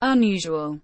unusual.